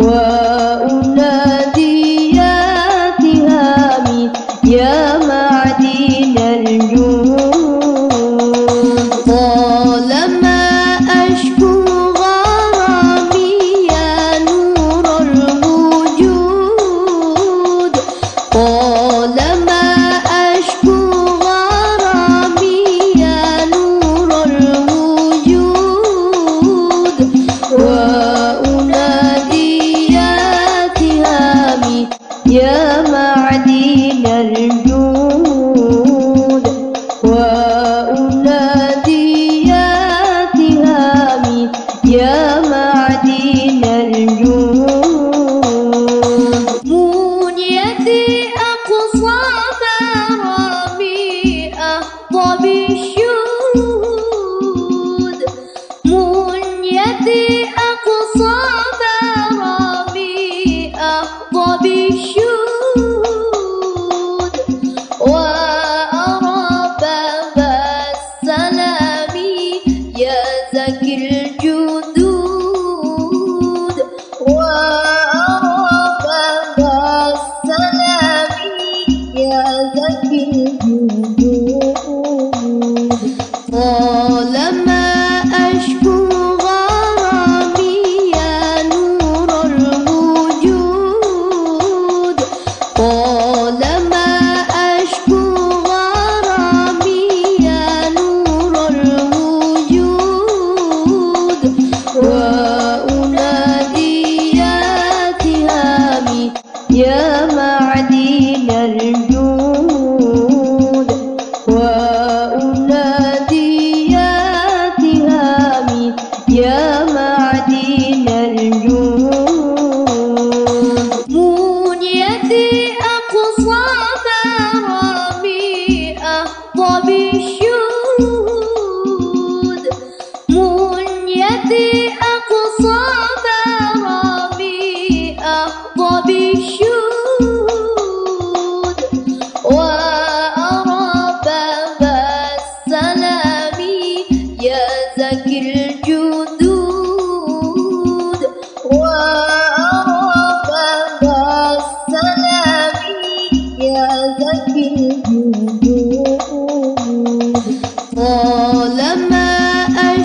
وأنادي يا تهامي يا معدن الجود. زكي الجدود طالما أشكو غرامي يا نور الوجود طالما أشكو غرامي يا نور الوجود وأنادي يا تهامي يا معدن يا معدن الجود منيتي أقصى مرامي أحظى بالشهود منيتي أقصى مرامي أحظى بالشهود وأرى باب السلام يا زكي